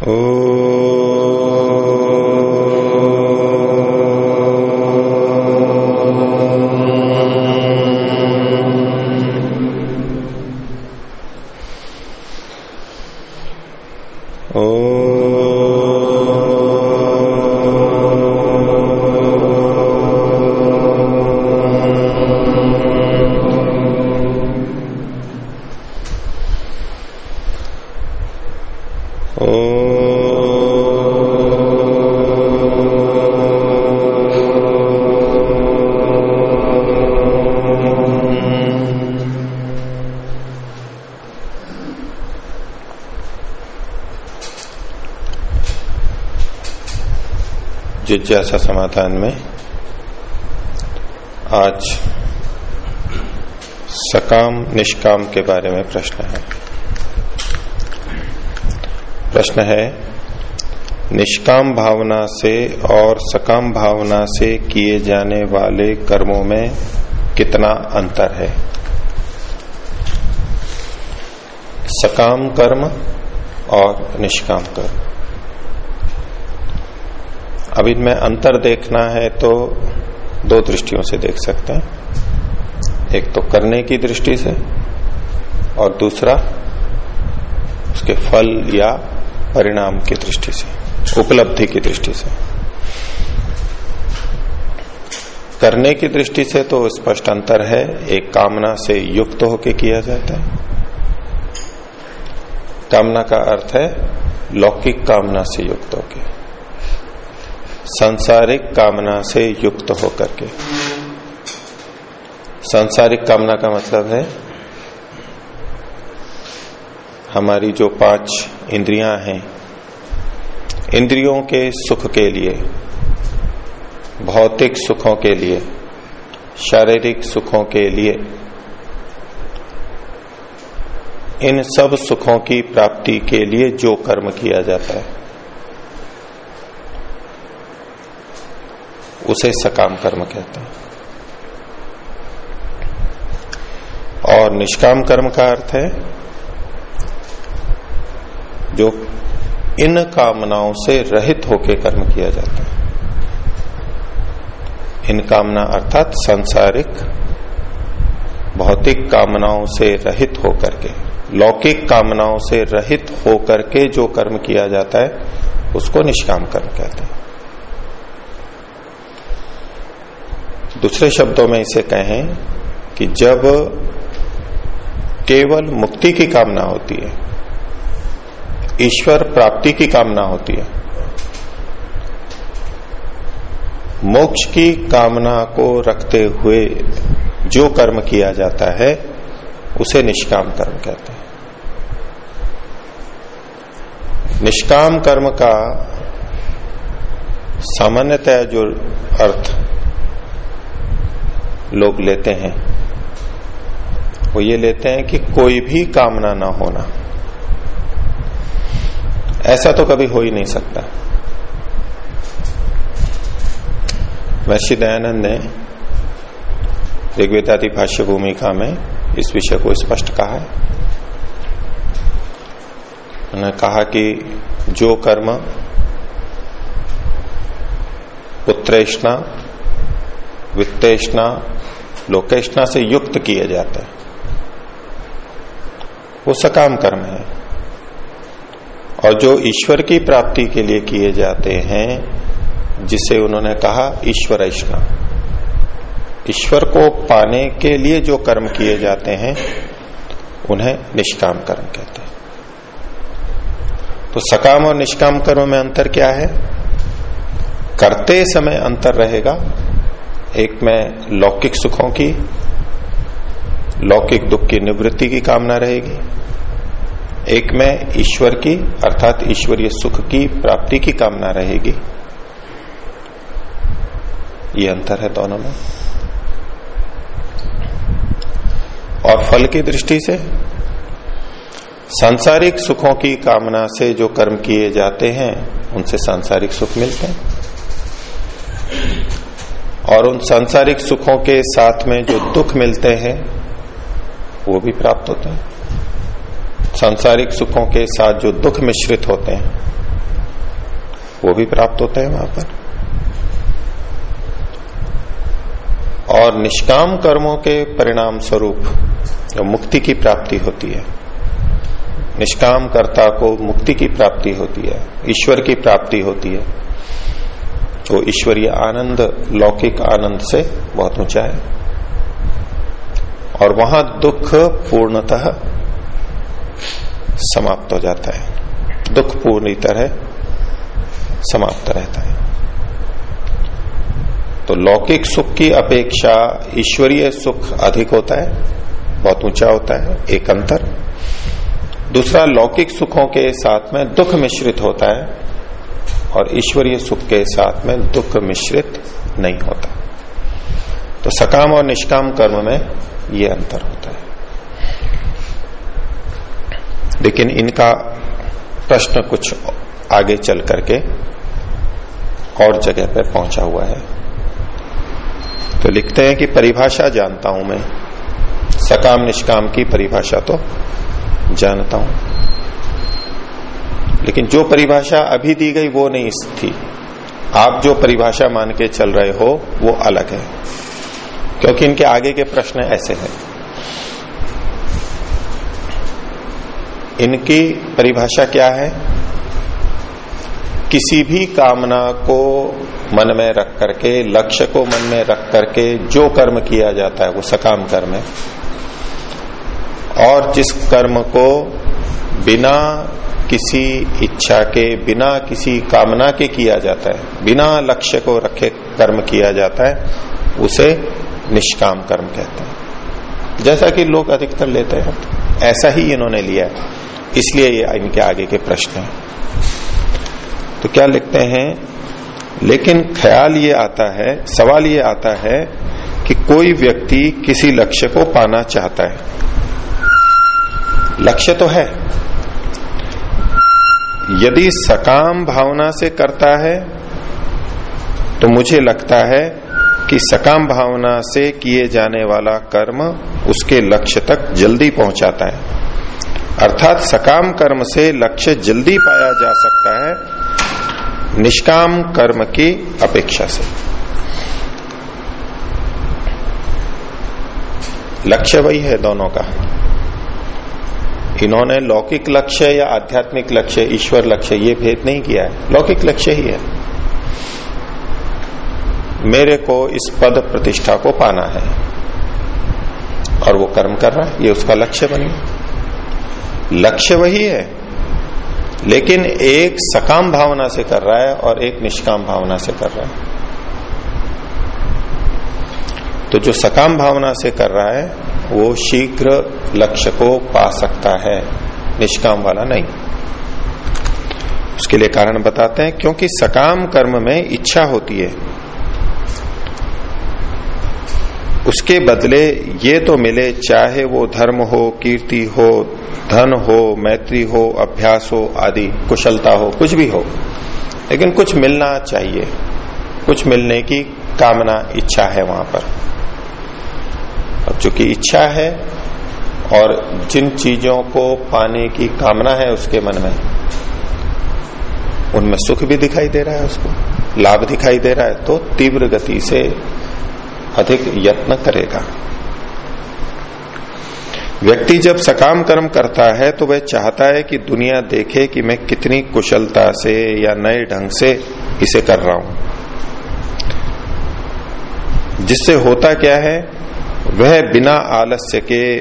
ओ जिज्ञासा समाधान में आज सकाम, निष्काम के बारे में प्रश्न है। प्रश्न है, निष्काम भावना से और सकाम भावना से किए जाने वाले कर्मों में कितना अंतर है? सकाम कर्म और निष्काम कर्म। अब इनमें अंतर देखना है तो दो दृष्टियों से देख सकते हैं। एक तो करने की दृष्टि से और दूसरा उसके फल या परिणाम की दृष्टि से, उपलब्धि की दृष्टि से। करने की दृष्टि से तो स्पष्ट अंतर है, एक कामना से युक्त होकर किया जाता है। कामना का अर्थ है लौकिक कामना से युक्त होकर सांसारिक कामना से युक्त होकर के। सांसारिक कामना का मतलब है, हमारी जो पाँच इंद्रियाँ हैं, इंद्रियों के सुख के लिए, भौतिक सुखों के लिए, शारीरिक सुखों के लिए, इन सब सुखों की प्राप्ति के लिए जो कर्म किया जाता है। उसे सकाम कर्म कहते हैं। और निष्काम कर्म का अर्थ है, जो इन कामनाओं से रहित होकर कर्म किया जाता है। इन कामना अर्थात सांसारिक, भौतिक कामनाओं से रहित होकर के, लौकिक कामनाओं से रहित होकर के जो कर्म किया जाता है, उसको निष्काम कर्म कहते हैं। दूसरे शब्दों में इसे कहें कि जब केवल मुक्ति की कामना होती है, ईश्वर प्राप्ति की कामना होती है, मोक्ष की कामना को रखते हुए जो कर्म किया जाता है, उसे निष्काम कर्म कहते हैं। निष्काम कर्म का सामान्यतः जो अर्थ लोग लेते हैं। वो ये लेते हैं कि कोई भी कामना ना होना। ऐसा तो कभी हो ही नहीं सकता। महर्षि दयानंद ने ऋग्वेदादि भाष्य भूमिका में इस विषय को स्पष्ट कहा है। उन्होंने कहा कि जो कर्म पुत्रेष्णा वित्तेष्णा लोकेष्णा से युक्त किए जाते हैं। वो सकाम कर्म है। और जो ईश्वर की प्राप्ति के लिए किए जाते हैं, जिसे उन्होंने कहा ईश्वर ईश्वर को पाने के लिए जो कर्म किए जाते हैं, उन्हें निष्काम कर्म कहते हैं। तो सकाम और निष्काम कर्म में अंतर क्या है? करते समय अंतर रहेगा। एक में लौकिक सुखों की, लौकिक दुख की निवृत्ति की कामना रहेगी। एक में ईश्वर की, अर्थात ईश्वरीय सुख की प्राप्ति की कामना रहेगी। ये अंतर है दोनों में। और फल की दृष्टि से, सांसारिक सुखों की कामना से जो कर्म किए जाते हैं, उनसे सांसारिक सुख मिलते हैं। और उन सांसारिक सुखों के साथ में जो दुख मिलते हैं, वो भी प्राप्त होते हैं। सांसारिक सुखों के साथ जो दुख मिश्रित होते हैं, वो भी प्राप्त होते हैं वहाँ पर। और निष्काम कर्मों के परिणाम स्वरूप जो मुक्ति की प्राप्ति होती है, निष्काम कर्ता को मुक्ति की प्राप्ति होती है, ईश्वर की प्राप्ति होती है तो ईश्वरीय आनंद, लौकिक आनंद से बहुत ऊँचा है। और वहाँ दुख पूर्णतः समाप्त हो जाता है। दुख पूर्ण तरह समाप्त रहता है। तो लौकिक सुख की अपेक्षा ईश्वरीय सुख अधिक होता है, बहुत ऊँचा होता है, एक अंतर। दूसरा, लौकिक सुखों के साथ में दुख मिश्रित होता है। और ईश्वरीय सुख के साथ में दुख मिश्रित नहीं होता। तो सकाम और निष्काम कर्म में ये अंतर होता है। लेकिन इनका प्रश्न कुछ आगे चल करके और जगह पर पहुँचा हुआ है। तो लिखते हैं कि परिभाषा जानता हूँ मैं। सकाम, निष्काम की परिभाषा तो जानता हूँ। लेकिन जो परिभाषा अभी दी गई वो नहीं थी। आप जो परिभाषा मान के चल रहे हो, वो अलग है। क्योंकि इनके आगे के प्रश्न ऐसे हैं। इनकी परिभाषा क्या है? किसी भी कामना को मन में रख करके, लक्ष्य को मन में रख करके जो कर्म किया जाता है, वो सकाम कर्म है। और जिस कर्म को बिना किसी इच्छा के बिना, किसी कामना के किया जाता है। बिना लक्ष्य को रखे कर्म किया जाता है, उसे निष्काम कर्म कहते हैं। जैसा कि लोग अधिकतर लेते हैं, ऐसा ही इन्होंने लिया इसलिए ये इनके आगे के प्रश्न हैं। तो क्या लिखते हैं? लेकिन ख्याल ये आता है, सवाल ये आता है कि कोई व्यक्ति किसी लक्ष्य को पाना चाहता है। लक्ष्य तो है। यदि सकाम भावना से करता है तो मुझे लगता है कि सकाम भावना से किए जाने वाला कर्म उसके लक्ष्य तक जल्दी पहुंचाता है। अर्थात सकाम कर्म से लक्ष्य जल्दी पाया जा सकता है, निष्काम कर्म की अपेक्षा से। लक्ष्य वही है दोनों का। इन्होंने लौकिक लक्ष्य या आध्यात्मिक लक्ष्य, ईश्वर लक्ष्य, ये भेद नहीं किया है। लौकिक लक्ष्य ही है। मेरे को इस पद प्रतिष्ठा को पाना है। और वो कर्म कर रहा है, ये उसका लक्ष्य बनी। लक्ष्य वही है, लेकिन एक सकाम भावना से कर रहा है और एक निष्काम भावना से कर रहा है। तो जो सकाम भावना से कर रहा है, वो शीघ्र लक्ष्य को पा सकता है। निष्काम वाला नहीं। उसके लिए कारण बताते हैं, क्योंकि सकाम कर्म में इच्छा होती है। उसके बदले ये तो मिले, चाहे वो धर्म हो, कीर्ति हो, धन हो, मैत्री हो, अभ्यास हो आदि, कुशलता हो, कुछ भी हो। लेकिन कुछ मिलना चाहिए। कुछ मिलने की कामना, इच्छा है वहाँ पर। चूँकि इच्छा है और जिन चीज़ों को पाने की कामना है उसके मन में, उनमें सुख भी दिखाई दे रहा है उसको, लाभ दिखाई दे रहा है तो तीव्र गति से अधिक यत्न करेगा। व्यक्ति जब सकाम कर्म करता है तो वह चाहता है कि दुनिया देखे कि मैं कितनी कुशलता से या नए ढंग से इसे कर रहा हूँ। जिससे होता क्या है वह बिना आलस्य के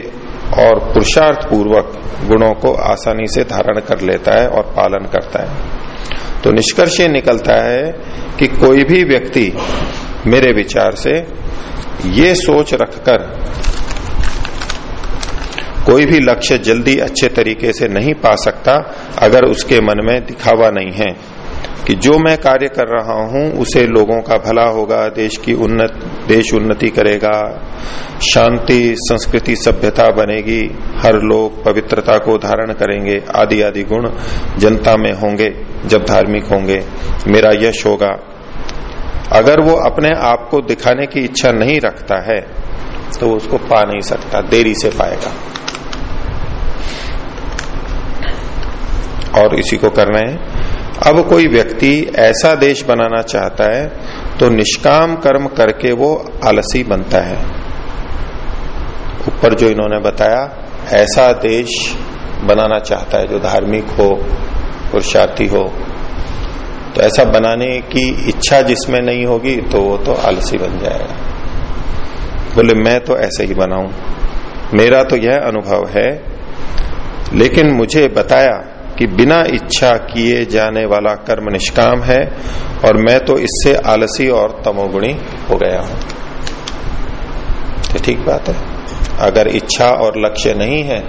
और पुरुषार्थ पूर्वक गुणों को आसानी से धारण कर लेता है और पालन करता है। तो निष्कर्ष ये निकलता है कि कोई भी व्यक्ति मेरे विचार से ये सोच रखकर कोई भी लक्ष्य जल्दी अच्छे तरीके से नहीं पा सकता, अगर उसके मन में दिखावा नहीं है। कि जो मैं कार्य कर रहा हूँ, उसे लोगों का भला होगा, देश की उन्नत, देश उन्नति करेगा। शांति, संस्कृति, सभ्यता बनेगी। हर लोग पवित्रता को धारण करेंगे। आदि आदि गुण जनता में होंगे, जब धार्मिक होंगे। मेरा यश होगा। अगर वो अपने आप को दिखाने की इच्छा नहीं रखता है तो वो उसको पा नहीं सकता, देरी से पाएगा। और इसी को कर रहे हैं। अब कोई व्यक्ति ऐसा देश बनाना चाहता है तो निष्काम कर्म करके वो आलसी बनता है। ऊपर जो इन्होंने बताया, ऐसा देश बनाना चाहता है, जो धार्मिक हो, पुरुषार्थी हो तो ऐसा बनाने की इच्छा जिसमें नहीं होगी तो वो तो आलसी बन जाएगा। बोले, मैं तो ऐसे ही बनाऊँ। मेरा तो यह अनुभव है, लेकिन मुझे बताया कि बिना इच्छा किए जाने वाला कर्म निष्काम है और मैं तो इससे आलसी और तमोगुणी हो गया हूँ। ठीक बात है? अगर इच्छा और लक्ष्य नहीं है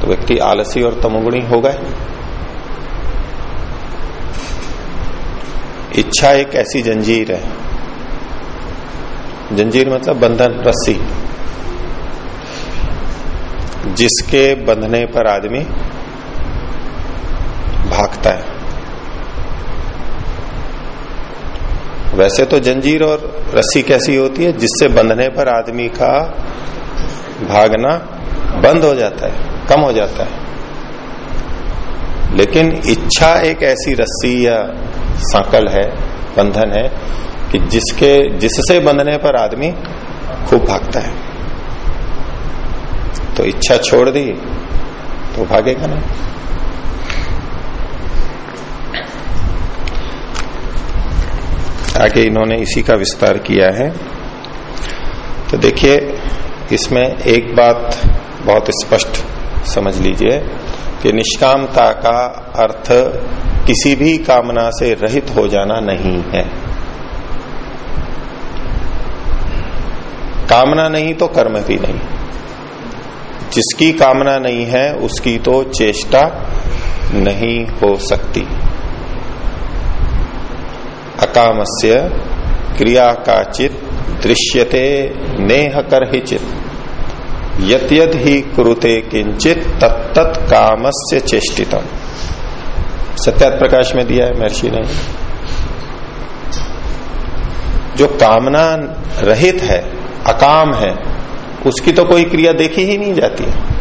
तो व्यक्ति आलसी और तमोगुणी ही। इच्छा एक ऐसी जंजीर है। जंजीर मतलब बंधन, रस्सी। जिसके बंधने पर आदमी भागता है। वैसे तो जंजीर और रस्सी कैसी होती है? जिससे बंधने पर आदमी का भागना बंद हो जाता है, कम हो जाता है। लेकिन इच्छा एक ऐसी रस्सी या सांकल है, बंधन है, कि जिसके, जिससे बंधने पर आदमी खूब भागता है। तो इच्छा छोड़ दी तो भागेगा ना आगे इन्होंने इसी का विस्तार किया है। तो देखिए, इसमें एक बात बहुत स्पष्ट समझ लीजिए कि निष्कामता का अर्थ किसी भी कामना से रहित हो जाना नहीं है। कामना नहीं तो कर्म भी नहीं। जिसकी कामना नहीं है, उसकी तो चेष्टा नहीं हो सकती। अकामस्य क्रिया का चित दृश्यते नेह कर ही चित यद ही कुरुते किंचित तत्त काम से चेष्टितम। सत्यात प्रकाश में दिया है महर्षि ने। जो कामना रहित है, अकाम है, उसकी तो कोई क्रिया देखी ही नहीं जाती है।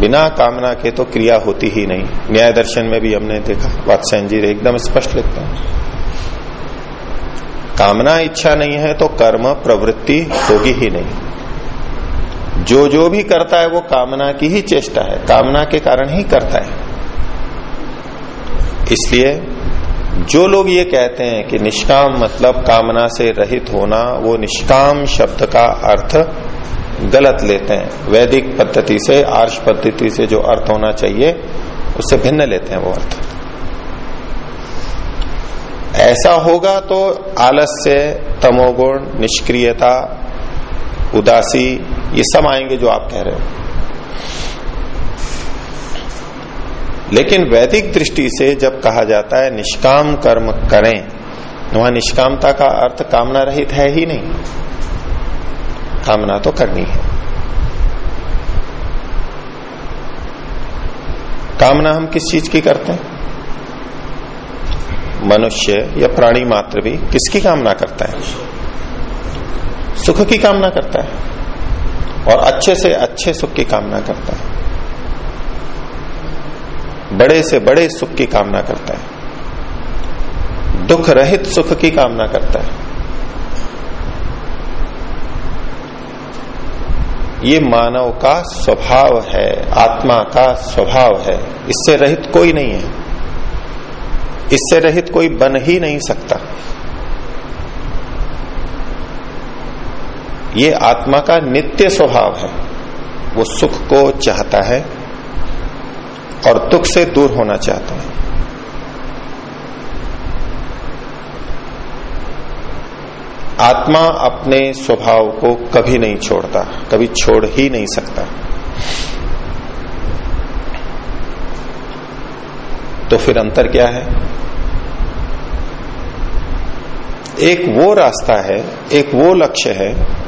बिना कामना के तो क्रिया होती ही नहीं। न्याय दर्शन में भी हमने देखा वात्स्यन जी एकदम स्पष्ट लिखते हैं। कामना इच्छा नहीं है तो कर्म प्रवृत्ति होगी ही नहीं। जो जो भी करता है वो कामना की ही चेष्टा है। कामना के कारण ही करता है। इसलिए जो लोग ये कहते हैं कि निष्काम मतलब कामना से रहित होना, वो निष्काम शब्द का अर्थ गलत लेते हैं। वैदिक पद्धति से, आर्ष पद्धति से जो अर्थ होना चाहिए, उससे भिन्न लेते हैं वो अर्थ। ऐसा होगा तो आलस्य, तमोगुण, निष्क्रियता, उदासी, ये सब आएँगे जो आप कह रहे हो। लेकिन वैदिक दृष्टि से जब कहा जाता है, निष्काम कर्म करें, वहाँ निष्कामता का अर्थ कामना रहित है ही नहीं। कामना तो करनी है। कामना हम किस चीज़ की करते हैं? मनुष्य या प्राणी मात्र भी किसकी कामना करता है? सुख की कामना करता है और अच्छे से अच्छे सुख की कामना करता है। बड़े से बड़े सुख की कामना करता है। दुख रहित सुख की कामना करता है। ये मानव का स्वभाव है, आत्मा का स्वभाव है। इससे रहित कोई नहीं है। इससे रहित कोई बन ही नहीं सकता। ये आत्मा का नित्य स्वभाव है। वो सुख को चाहता है और दुख से दूर होना चाहता है। आत्मा अपने स्वभाव को कभी नहीं छोड़ता, कभी छोड़ ही नहीं सकता। तो फिर अंतर क्या है? एक वो रास्ता है, एक वो लक्ष्य है,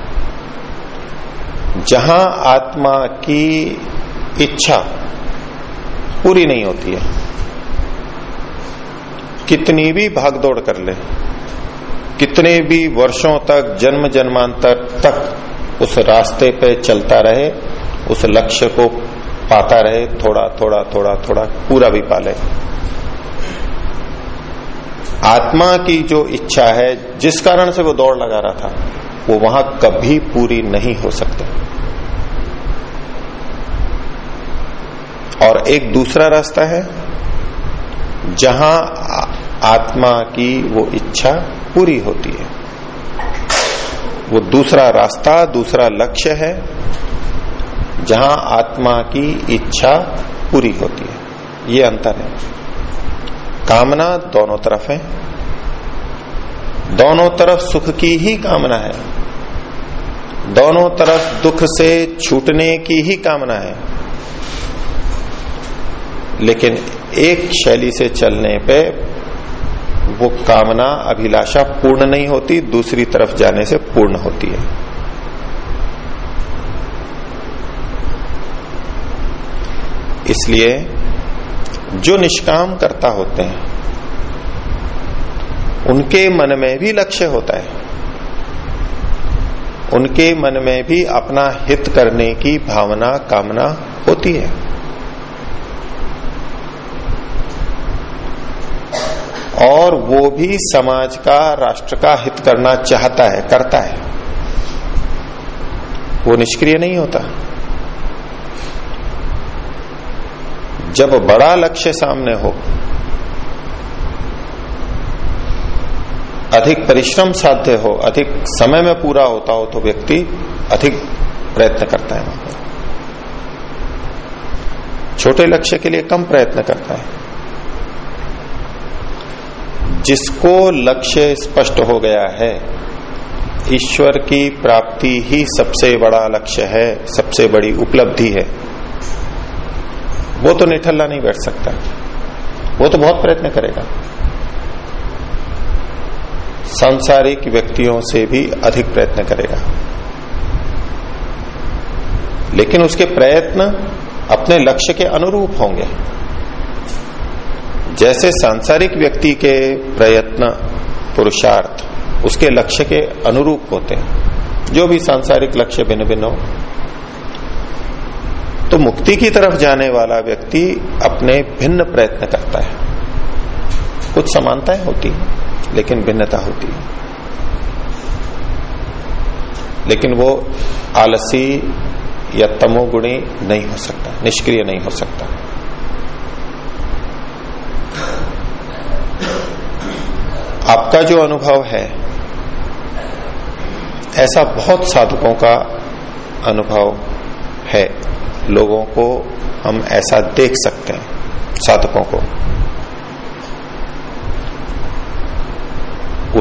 जहाँ आत्मा की इच्छा पूरी नहीं होती है। कितनी भी भागदौड़ कर ले कितने भी वर्षों तक, जन्म जन्मांतर तक उस रास्ते पे चलता रहे, उस लक्ष्य को पाता रहे, थोड़ा थोड़ा थोड़ा थोड़ा, पूरा भी पाले। आत्मा की जो इच्छा है, जिस कारण से वो दौड़ लगा रहा था, वो वहाँ कभी पूरी नहीं हो सकती। और एक दूसरा रास्ता है, जहाँ आत्मा की वो इच्छा पूरी होती है। वो दूसरा रास्ता, दूसरा लक्ष्य है, जहाँ आत्मा की इच्छा पूरी होती है। ये अंतर है। कामना दोनों तरफ़ है। दोनों तरफ़ सुख की ही कामना है। दोनों तरफ़ दुख से छूटने की ही कामना है। लेकिन एक शैली से चलने पे वो कामना, अभिलाषा पूर्ण नहीं होती, दूसरी तरफ़ जाने से पूर्ण होती है। इसलिए जो निष्काम करता होते हैं, उनके मन में भी लक्ष्य होता है। उनके मन में भी अपना हित करने की भावना, कामना होती है। और वो भी समाज का, राष्ट्र का हित करना चाहता है, करता है। वो निष्क्रिय नहीं होता। जब बड़ा लक्ष्य सामने हो, अधिक परिश्रम साध्य हो, अधिक समय में पूरा होता हो तो व्यक्ति अधिक प्रयत्न करता है। छोटे लक्ष्य के लिए कम प्रयत्न करता है। जिसको लक्ष्य स्पष्ट हो गया है, ईश्वर की प्राप्ति ही सबसे बड़ा लक्ष्य है, सबसे बड़ी उपलब्धि है। वो तो निठल्ला नहीं बैठ सकता। वो तो बहुत प्रयत्न करेगा। सांसारिक व्यक्तियों से भी अधिक प्रयत्न करेगा। लेकिन उसके प्रयत्न अपने लक्ष्य के अनुरूप होंगे। जैसे सांसारिक व्यक्ति के प्रयत्न पुरुषार्थ उसके लक्ष्य के अनुरूप होते हैं, जो भी सांसारिक लक्ष्य भिन्न भिन्न हो। तो मुक्ति की तरफ़ जाने वाला व्यक्ति अपने भिन्न प्रयत्न करता है। कुछ समानताएँ होती है, लेकिन भिन्नता होती है। लेकिन वो आलसी या तमोगुणी नहीं हो सकता, निष्क्रिय नहीं हो सकता। आपका जो अनुभव है, ऐसा बहुत साधकों का अनुभव है। लोगों को हम ऐसा देख सकते हैं, साधकों को।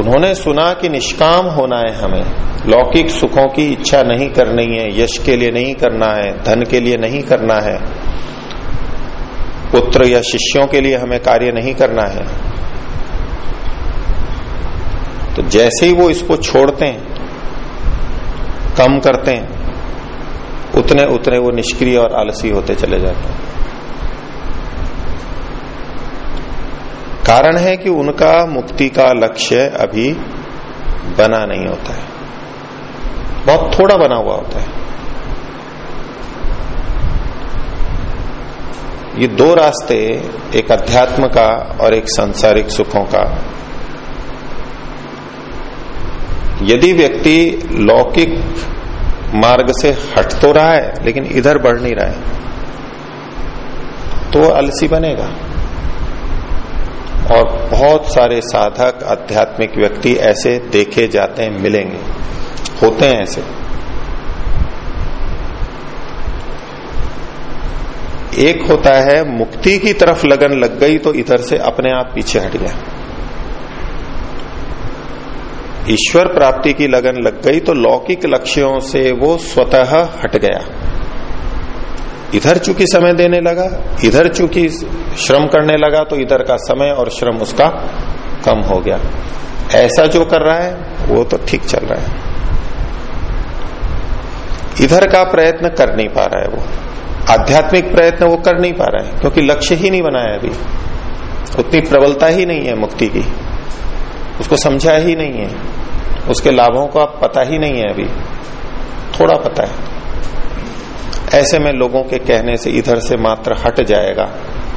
उन्होंने सुना कि निष्काम होना है हमें। लौकिक सुखों की इच्छा नहीं करनी है, यश के लिए नहीं करना है, धन के लिए नहीं करना है। पुत्र या शिष्यों के लिए हमें कार्य नहीं करना है। तो जैसे ही वो इसको छोड़ते हैं, कम करते हैं, उतने उतने वो निष्क्रिय और आलसी होते चले जाते हैं। कारण है कि उनका मुक्ति का लक्ष्य अभी बना नहीं होता है। बहुत थोड़ा बना हुआ होता है। ये दो रास्ते, एक अध्यात्म का और एक सांसारिक सुखों का यदि व्यक्ति लौकिक मार्ग से हट तो रहा है, लेकिन इधर बढ़ नहीं रहा है तो अलसी बनेगा। और बहुत सारे साधक, आध्यात्मिक व्यक्ति ऐसे देखे जाते हैं, मिलेंगे, होते हैं ऐसे। एक होता है, मुक्ति की तरफ़ लगन लग गई तो इधर से अपने आप पीछे हट गया। ईश्वर प्राप्ति की लगन लग गई तो लौकिक लक्ष्यों से वो स्वतः हट गया। इधर चूँकि समय देने लगा, इधर चूँकि श्रम करने लगा तो इधर का समय और श्रम उसका कम हो गया। ऐसा जो कर रहा है, वो तो ठीक चल रहा है। इधर का प्रयत्न कर नहीं पा रहा है वो। आध्यात्मिक प्रयत्न वो कर नहीं पा रहा है, क्योंकि लक्ष्य ही नहीं बनाया अभी। उतनी प्रबलता ही नहीं है मुक्ति की। उसको समझा ही नहीं है। उसके लाभों का पता ही नहीं है अभी। थोड़ा पता है। ऐसे में लोगों के कहने से इधर से मात्र हट जाएगा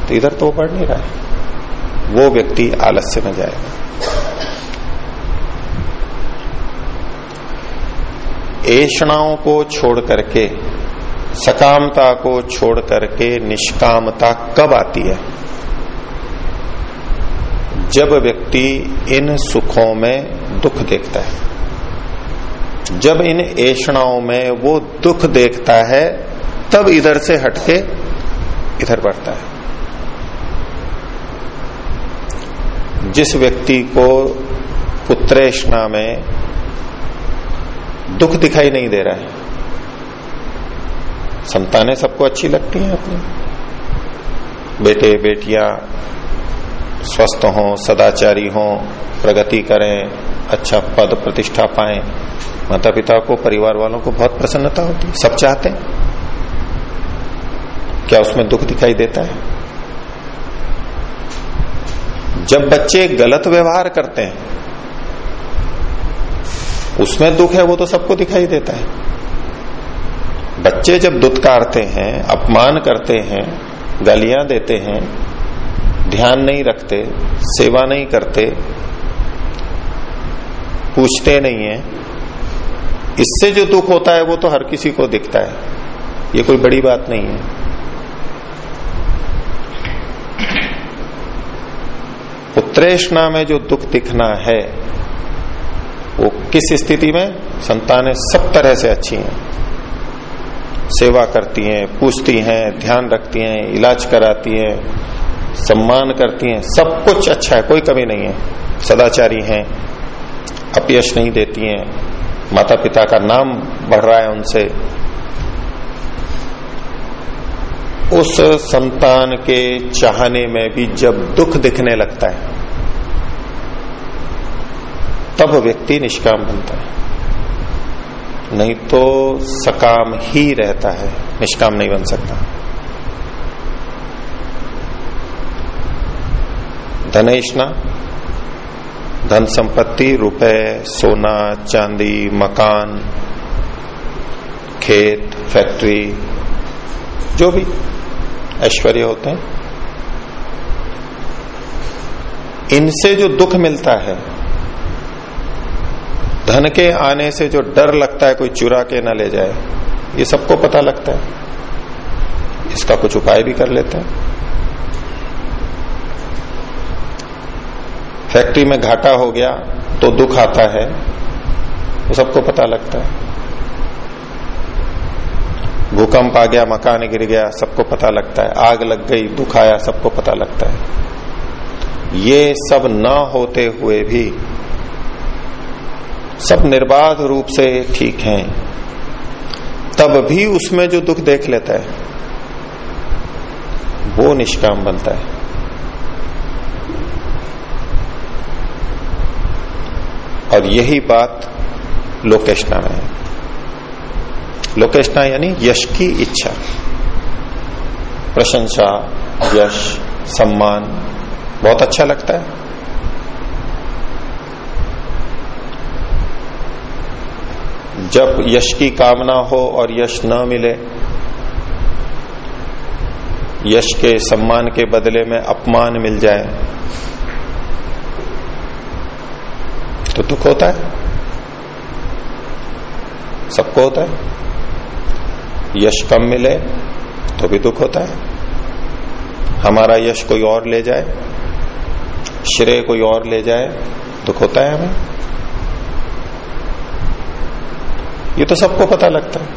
तो इधर तो बढ़ नहीं रहा है। वो व्यक्ति आलस्य में जाएगा। ऐषणाओं को छोड़ करके, सकामता को छोड़ करके, निष्कामता कब आती है? जब व्यक्ति इन सुखों में दुख देखता है, जब इन ऐषणाओं में वो दुख देखता है, तब इधर से हटके इधर बढ़ता है। जिस व्यक्ति को पुत्रेषणा में दुख दिखाई नहीं दे रहा है, संतानें सबको अच्छी लगती हैं अपनी। बेटे, बेटियाँ स्वस्थ हों, सदाचारी हों, प्रगति करें अच्छा पद प्रतिष्ठा पाए। माता पिता को, परिवार वालों को बहुत प्रसन्नता होती है, सब चाहते हैं। क्या उसमें दुख दिखाई देता है? जब बच्चे गलत व्यवहार करते हैं, उसमें दुख है, वो तो सबको दिखाई देता है। बच्चे जब दुत्कारते हैं, अपमान करते हैं, गालियाँ देते हैं ध्यान नहीं रखते, सेवा नहीं करते, पूछते नहीं है। इससे जो दुख होता है, वो तो हर किसी को दिखता है। ये कोई बड़ी बात नहीं है। उत्तरेषणा में जो दुख दिखना है, वो किस स्थिति में? संतानें सब तरह से अच्छी हैं। सेवा करती हैं, पूछती हैं, ध्यान रखती हैं, इलाज कराती हैं। सम्मान करती हैं, सब कुछ अच्छा है, कोई कमी नहीं है। सदाचारी हैं, अपयश नहीं देती हैं। माता पिता का नाम बढ़ रहा है उनसे। उस संतान के चाहने में भी जब दुख दिखने लगता है, तब व्यक्ति निष्काम बनता है। नहीं तो सकाम ही रहता है, निष्काम नहीं बन सकता। धनेशना, धन संपत्ति, रुपए, सोना, चांदी, मकान, खेत, फैक्ट्री, जो भी ऐश्वर्य होते हैं, इनसे जो दुख मिलता है, धन के आने से जो डर लगता है, कोई चुरा के ना ले जाए, ये सबको पता लगता है। इसका कुछ उपाय भी कर लेते हैं। फैक्ट्री में घाटा हो गया तो दुख आता है, वो सबको पता लगता है। भूकंप आ गया, मकान गिर गया, सबको पता लगता है। आग लग गई, दुख आया, सबको पता लगता है। ये सब न होते हुए भी सब निर्बाध रूप से ठीक हैं। तब भी उसमें जो दुख देख लेता है, वो निष्काम बनता है। और यही बात लोकेशना में है। लोकेशना यानी यश की इच्छा। प्रशंसा, यश, सम्मान, बहुत अच्छा लगता है। जब यश की कामना हो और यश न मिले, यश के सम्मान के बदले में अपमान मिल जाए तो दुख होता है? सबको होता है? यश कम मिले तो भी दुख होता है। हमारा यश कोई और ले जाए, श्रेय कोई और ले जाए, दुख होता है हमें। ये तो सबको पता लगता है।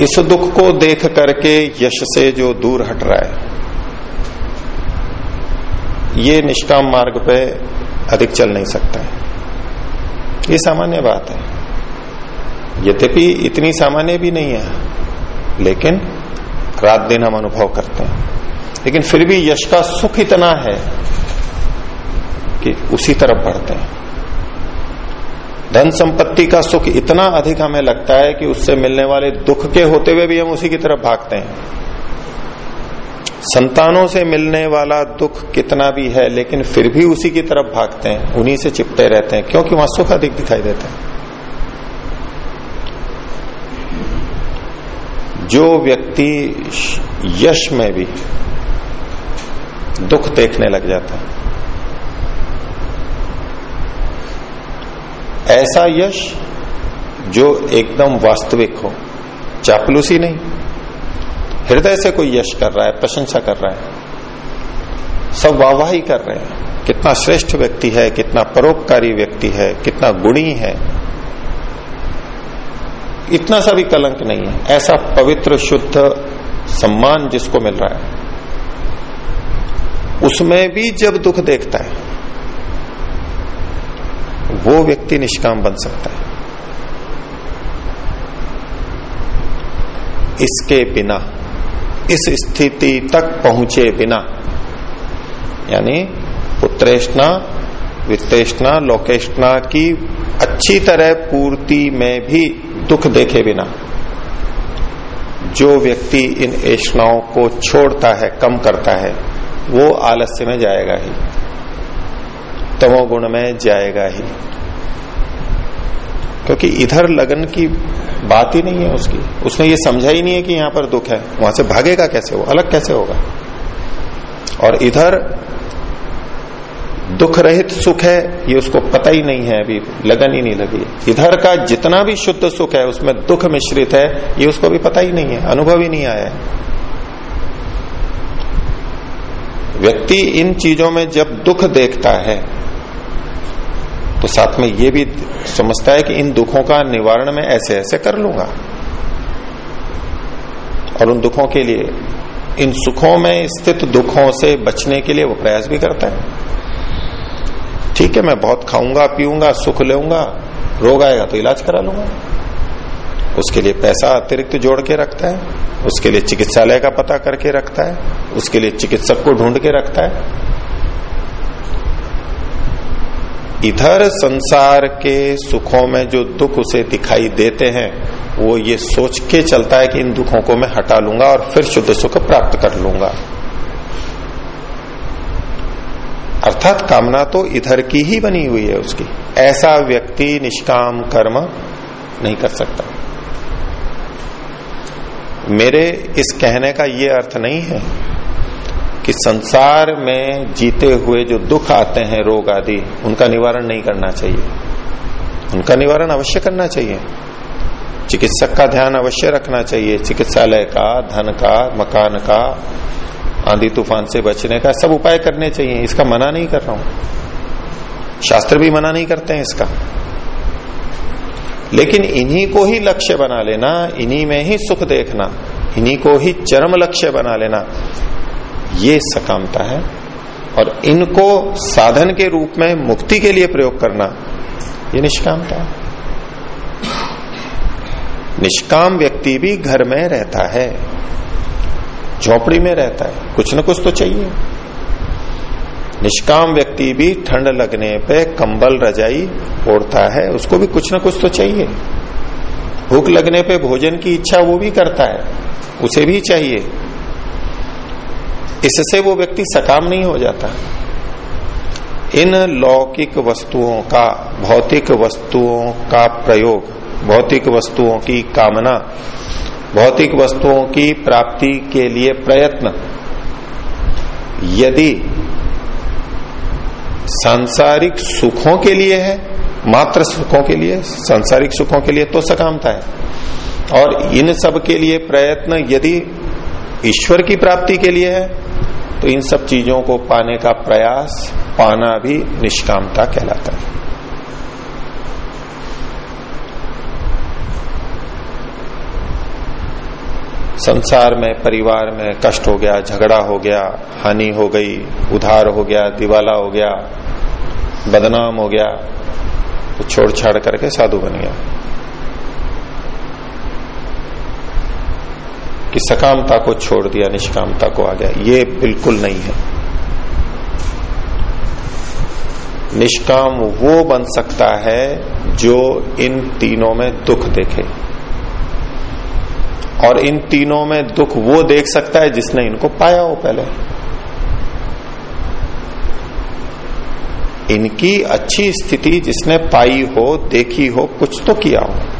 इस दुख को देख करके यश से जो दूर हट रहा है, ये निष्काम मार्ग पे अधिक चल नहीं सकता है। ये सामान्य बात है। यद्यपि इतनी सामान्य भी नहीं है, लेकिन रात दिन हम अनुभव करते हैं। लेकिन फिर भी यश का सुख इतना है कि उसी तरफ़ बढ़ते हैं। धन संपत्ति का सुख इतना अधिक हमें लगता है कि उससे मिलने वाले दुख के होते हुए भी हम उसी की तरफ़ भागते हैं। संतानों से मिलने वाला दुख कितना भी है, लेकिन फिर भी उसी की तरफ़ भागते हैं, उन्हीं से चिपटे रहते हैं, क्योंकि वहाँ सुख अधिक दिखाई देता है। जो व्यक्ति यश में भी दुख देखने लग जाता है, ऐसा यश जो एकदम वास्तविक हो, चापलूसी नहीं हृदय से कोई यश कर रहा है, प्रशंसा कर रहा है, सब वाहवाही कर रहे हैं। कितना श्रेष्ठ व्यक्ति है, कितना परोपकारी व्यक्ति है, कितना गुणी है। इतना सा भी कलंक नहीं है। ऐसा पवित्र, शुद्ध सम्मान जिसको मिल रहा है, उसमें भी जब दुख देखता है, वो व्यक्ति निष्काम बन सकता है। इसके बिना इस स्थिति तक पहुँचे बिना, यानी पुत्रेष्णा, वित्तेष्णा, लोकेष्णा की अच्छी तरह पूर्ति में भी दुख देखे बिना, जो व्यक्ति इन ऐष्णाओं को छोड़ता है, कम करता है, वो आलस्य में जाएगा ही, तमोगुण में जाएगा ही। क्योंकि इधर लगन की बात ही नहीं है उसकी। उसने ये समझा ही नहीं है कि यहाँ पर दुख है। वहाँ से भागेगा कैसे वो? अलग कैसे होगा? और इधर दुख रहित सुख है, ये उसको पता ही नहीं है अभी। लगन ही नहीं लगी। इधर का जितना भी शुद्ध सुख है, उसमें दुख मिश्रित है, ये उसको भी पता ही नहीं है। अनुभव ही नहीं आया है। व्यक्ति इन चीज़ों में जब दुख देखता है तो साथ में ये भी समझता है कि इन दुखों का निवारण मैं ऐसे ऐसे कर लूँगा। और उन दुखों के लिए, इन सुखों में स्थित दुखों से बचने के लिए वो प्रयास भी करता है। ठीक है, मैं बहुत खाऊँगा, पीऊँगा, सुख लेऊँगा, रोग आएगा तो इलाज करा लूँगा। उसके लिए पैसा अतिरिक्त जोड़ के रखता है, उसके लिए चिकित्सालय का पता करके रखता है, उसके लिए चिकित्सक को ढूंढ के रखता है। इधर संसार के सुखों में जो दुख उसे दिखाई देते हैं, वो ये सोच के चलता है कि इन दुखों को मैं हटा लूँगा और फिर शुद्ध सुख प्राप्त कर लूँगा। अर्थात कामना तो इधर की ही बनी हुई है उसकी। ऐसा व्यक्ति निष्काम कर्म नहीं कर सकता। मेरे इस कहने का ये अर्थ नहीं है कि संसार में जीते हुए जो दुख आते हैं रोग आदि, उनका निवारण नहीं करना चाहिए। उनका निवारण अवश्य करना चाहिए। चिकित्सक का ध्यान अवश्य रखना चाहिए। चिकित्सालय का, धन का, मकान का, आंधी तूफ़ान से बचने का सब उपाय करने चाहिए। इसका मना नहीं कर रहा हूँ। शास्त्र भी मना नहीं करते हैं इसका। लेकिन इन्हीं को ही लक्ष्य बना लेना, इन्हीं में ही सुख देखना, इन्हीं को ही चरम लक्ष्य बना लेना। ये सकामता है और इनको साधन के रूप में मुक्ति के लिए प्रयोग करना, ये निष्कामता है। निष्काम व्यक्ति भी घर में रहता है, झोपड़ी में रहता है, कुछ न कुछ तो चाहिए। निष्काम व्यक्ति भी ठंड लगने पे कंबल रजाई ओढ़ता है, उसको भी कुछ न कुछ तो चाहिए। भूख लगने पे भोजन की इच्छा वो भी करता है, उसे भी चाहिए। इससे वो व्यक्ति सकाम नहीं हो जाता। इन लौकिक वस्तुओं का, भौतिक वस्तुओं का प्रयोग, भौतिक वस्तुओं की कामना, भौतिक वस्तुओं की प्राप्ति के लिए प्रयत्न। यदि सांसारिक सुखों के लिए है, मात्र सुखों के लिए, सांसारिक सुखों के लिए तो सकामता है। और इन सब के लिए प्रयत्न यदि ईश्वर की प्राप्ति के लिए है तो इन सब चीज़ों को पाने का प्रयास पाना भी निष्कामता कहलाता है। संसार में, परिवार में कष्ट हो गया, झगड़ा हो गया, हानि हो गई, उधार हो गया, दिवाला हो गया, बदनाम हो गया तो छोड़ छाड़ करके साधु बन गया। कि सकामता को छोड़ दिया, निष्कामता को आ गया। ये बिल्कुल नहीं है। निष्काम वो बन सकता है जो इन तीनों में दुख देखे। और इन तीनों में दुख वो देख सकता है जिसने इनको पाया हो पहले। इनकी अच्छी स्थिति जिसने पाई हो, देखी हो, कुछ तो किया हो।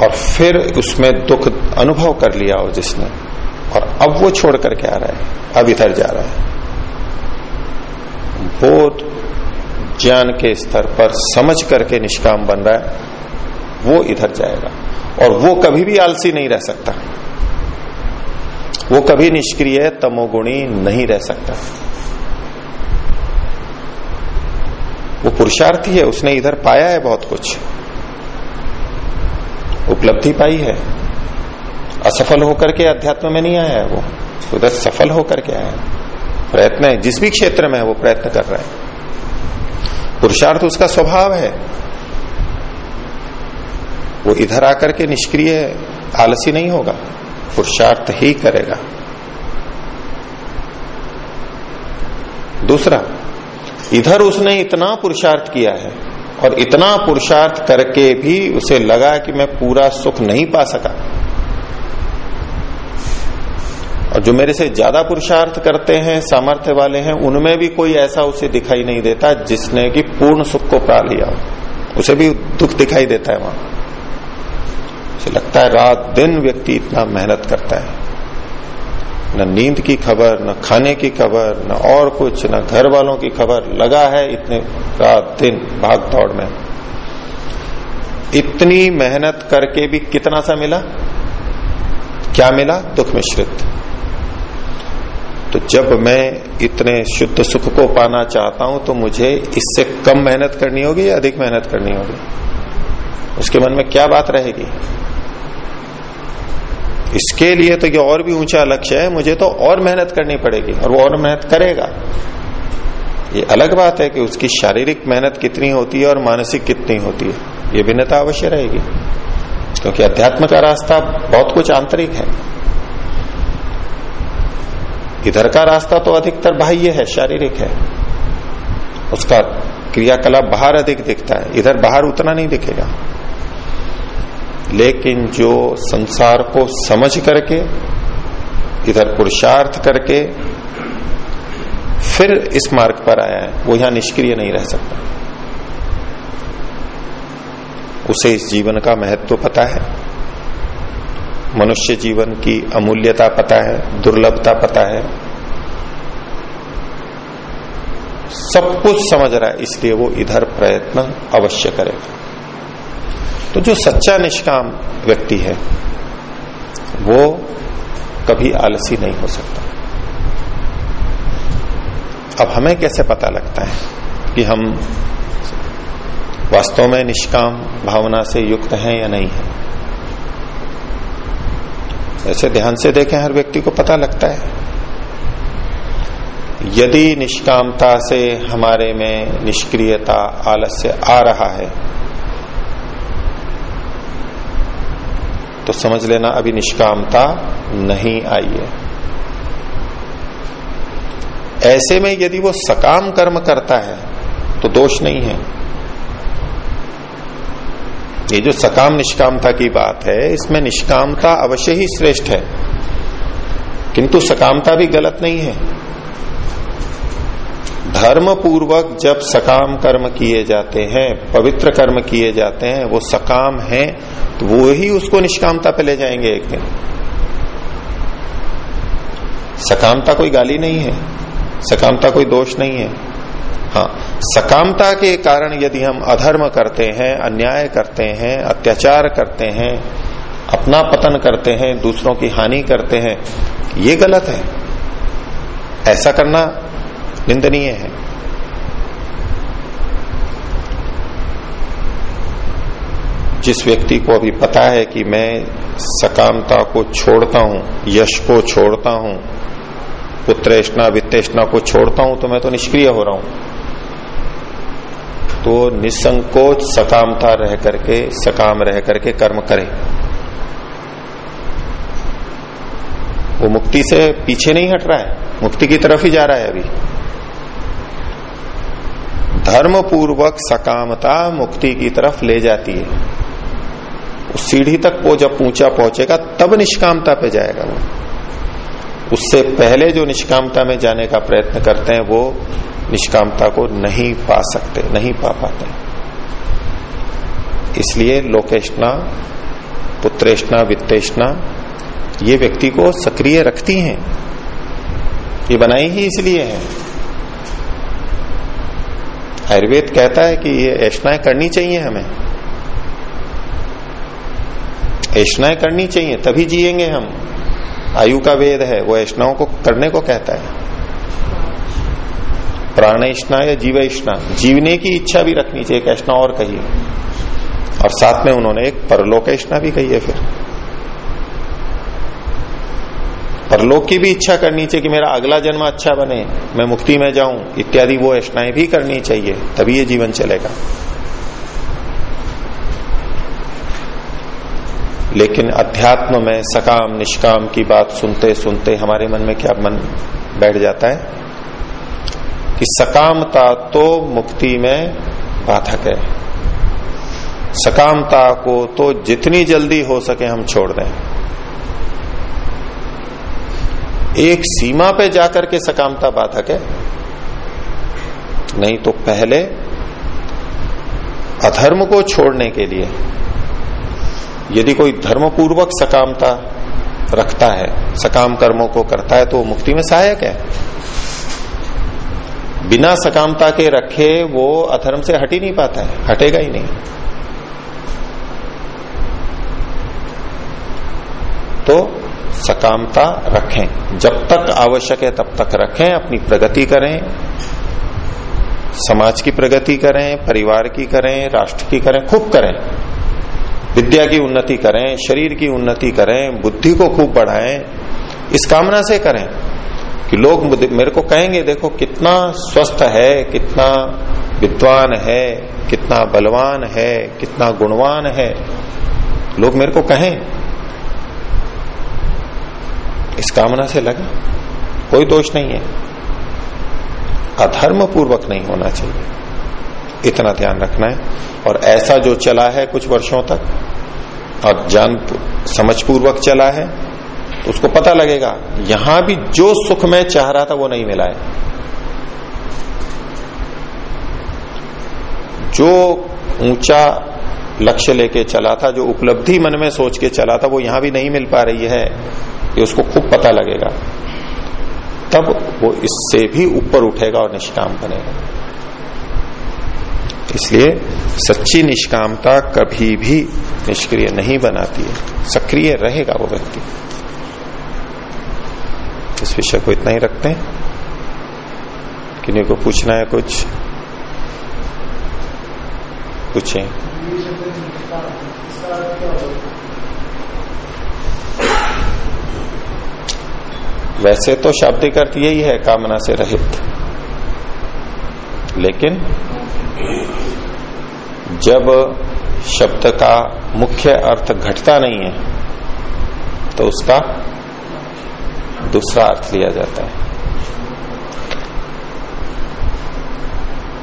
और फिर उसमें दुख अनुभव कर लिया हो जिसने, और अब वो छोड़ करके आ रहा है, अब इधर जा रहा है। वो ज्ञान के स्तर पर समझ करके निष्काम बन रहा है, वो इधर जाएगा। और वो कभी भी आलसी नहीं रह सकता। वो कभी निष्क्रिय तमोगुणी नहीं रह सकता। वो पुरुषार्थी है, उसने इधर पाया है बहुत कुछ। उपलब्धि पाई है। असफल होकर के अध्यात्म में नहीं आया है वो। उधर सफल होकर के आया प्रयत्न है, जिस भी क्षेत्र में है, वो प्रयत्न कर रहा है। पुरुषार्थ उसका स्वभाव है। वो इधर आकर के निष्क्रिय आलसी नहीं होगा। पुरुषार्थ ही करेगा। दूसरा, इधर उसने इतना पुरुषार्थ किया है और इतना पुरुषार्थ करके भी उसे लगा कि मैं पूरा सुख नहीं पा सका। और जो मेरे से ज़्यादा पुरुषार्थ करते हैं, सामर्थ्य वाले हैं, उनमें भी कोई ऐसा उसे दिखाई नहीं देता जिसने कि पूर्ण सुख को पा लिया उसे भी दुख दिखाई देता है वहाँ। उसे लगता है रात दिन व्यक्ति इतना मेहनत करता है। न नींद की खबर, न खाने की खबर, न और कुछ, न घर वालों की खबर लगा है इतने रात दिन भाग दौड़ में। इतनी मेहनत करके भी कितना सा मिला? क्या मिला? दुख मिश्रित। तो जब मैं इतने शुद्ध सुख को पाना चाहता हूँ तो मुझे इससे कम मेहनत करनी होगी या अधिक मेहनत करनी होगी? उसके मन में क्या बात रहेगी? इसके लिए तो ये और भी ऊँचा लक्ष्य है, मुझे तो और मेहनत करनी पड़ेगी और वो और मेहनत करेगा। ये अलग बात है कि उसकी शारीरिक मेहनत कितनी होती है और मानसिक कितनी होती है, ये भिन्नता अवश्य रहेगी। क्योंकि अध्यात्म का रास्ता बहुत कुछ आंतरिक है। इधर का रास्ता तो अधिकतर बाह्य है, शारीरिक है। उसका क्रियाकलाप बाहर अधिक दिखता है, इधर बाहर उतना नहीं दिखेगा। लेकिन जो संसार को समझ करके, इधर पुरुषार्थ करके, फिर इस मार्ग पर आया है, वो यहाँ निष्क्रिय नहीं रह सकता। उसे इस जीवन का महत्व पता है। मनुष्य जीवन की अमूल्यता पता है, दुर्लभता पता है। सब कुछ समझ रहा है, इसलिए वो इधर प्रयत्न अवश्य करेगा। तो जो सच्चा निष्काम व्यक्ति है, वो कभी आलसी नहीं हो सकता। अब हमें कैसे पता लगता है कि हम वास्तव में निष्काम भावना से युक्त हैं या नहीं है? ऐसे ध्यान से देखें, हर व्यक्ति को पता लगता है। यदि निष्कामता से हमारे में निष्क्रियता, आलस्य आ रहा है तो समझ लेना अभी निष्कामता नहीं आई है। ऐसे में यदि वो सकाम कर्म करता है तो दोष नहीं है। ये जो सकाम निष्कामता की बात है, इसमें निष्कामता अवश्य ही श्रेष्ठ है। किंतु सकामता भी गलत नहीं है। धर्म पूर्वक जब सकाम कर्म किए जाते हैं, पवित्र कर्म किए जाते हैं, वो सकाम है तो वो ही उसको निष्कामता पे ले जाएँगे एक दिन। सकामता कोई गाली नहीं है, सकामता कोई दोष नहीं है। हाँ सकामता के कारण यदि हम अधर्म करते हैं, अन्याय करते हैं, अत्याचार करते हैं, अपना पतन करते हैं, दूसरों की हानि करते हैं, ये गलत है। ऐसा करना निंदनीय है। जिस व्यक्ति को अभी पता है कि मैं सकामता को छोड़ता हूँ, यश को छोड़ता हूँ, पुत्रेष्णा, वित्तेष्णा को छोड़ता हूँ तो मैं तो निष्क्रिय हो रहा हूँ। तो निसंकोच सकामता रह करके, सकाम रह करके कर्म करे। वो मुक्ति से पीछे नहीं हट रहा है, मुक्ति की तरफ़ ही जा रहा है अभी। धर्म पूर्वक सकामता मुक्ति की तरफ़ ले जाती है। उस सीढ़ी तक वो जब ऊँचा पहुंचेगा, तब निष्कामता पे जाएगा वो। उससे पहले जो निष्कामता में जाने का प्रयत्न करते हैं, वो निष्कामता को नहीं पा सकते, नहीं पा पाते। इसलिए लोकेशना पुत्रेष्णा, वित्तेष्णा, ये व्यक्ति को सक्रिय रखती हैं। ये बनाई ही इसलिए है। आयुर्वेद कहता है कि ये ऐष्णाएँ करनी चाहिए हमें। ऐष्णाएँ करनी चाहिए, तभी जिएँगे हम। आयु का वेद है, वो ऐष्णाओं को करने को कहता है। प्राणेष्णा या जीवेष्णा, जीवने की इच्छा भी रखनी चाहिए, एक ऐष्णा और कही। और साथ में उन्होंने एक परलोकेष्णा भी कही है फिर। परलोक की भी इच्छा करनी चाहिए कि मेरा अगला जन्म अच्छा बने, मैं मुक्ति में जाऊँ, इत्यादि वो ऐष्णाएँ भी करनी चाहिए, तभी ये जीवन चलेगा। लेकिन अध्यात्म में सकाम, निष्काम की बात सुनते सुनते हमारे मन में क्या मन बैठ जाता है? कि सकामता तो मुक्ति में बाधक है। सकामता को तो जितनी जल्दी हो सके हम छोड़ दें। एक सीमा पे जाकर के सकामता बाधक है। नहीं तो पहले अधर्म को छोड़ने के लिए, यदि कोई धर्मपूर्वक सकामता रखता है, सकाम कर्मों को करता है तो वो मुक्ति में सहायक है। बिना सकामता के रखे वो अधर्म से हट ही नहीं पाता है, हटेगा ही नहीं। तो सकामता रखें। जब तक आवश्यक है तब तक रखें, अपनी प्रगति करें। समाज की प्रगति करें, परिवार की करें, राष्ट्र की करें, खूब करें। विद्या की उन्नति करें, शरीर की उन्नति करें, बुद्धि को खूब बढ़ाएँ, इस कामना से करें कि लोग मेरे को कहेंगे, देखो कितना स्वस्थ है, कितना विद्वान है, कितना बलवान है, कितना गुणवान है। लोग मेरे को कहें। इस कामना से लगा। कोई दोष नहीं है। अधर्म पूर्वक नहीं होना चाहिए। इतना ध्यान रखना है। और ऐसा जो चला है कुछ वर्षों तक, और जान समझ पूर्वक चला है तो उसको पता लगेगा, यहाँ भी जो सुख में चाह रहा था वो नहीं मिला है। जो ऊँचा लक्ष्य लेके चला था, जो उपलब्धि मन में सोच के चला था, वो यहाँ भी नहीं मिल पा रही है। ये उसको खूब पता लगेगा। तब वो इससे भी ऊपर उठेगा और निष्काम बनेगा। इसलिए सच्ची निष्कामता कभी भी निष्क्रिय नहीं बनाती है। सक्रिय रहेगा वो व्यक्ति। इस विषय को इतना ही रखते हैं। किन्हीं को पूछना है कुछ? पूछें। वैसे तो शाब्दिक अर्थ यही है, कामना से रहित। लेकिन जब शब्द का मुख्य अर्थ घटता नहीं है तो उसका दूसरा अर्थ लिया जाता है।